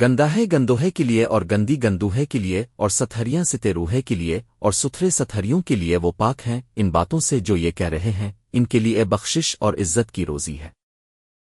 گنداہے گندوہے کے لیے اور گندی گندوہے کے لیے اور ستھریاں ستے روہے کے لیے اور ستھرے ستھریوں کے لیے وہ پاک ہیں ان باتوں سے جو یہ کہہ رہے ہیں، ان کے لیے بخشش اور عزت کی روزی ہے۔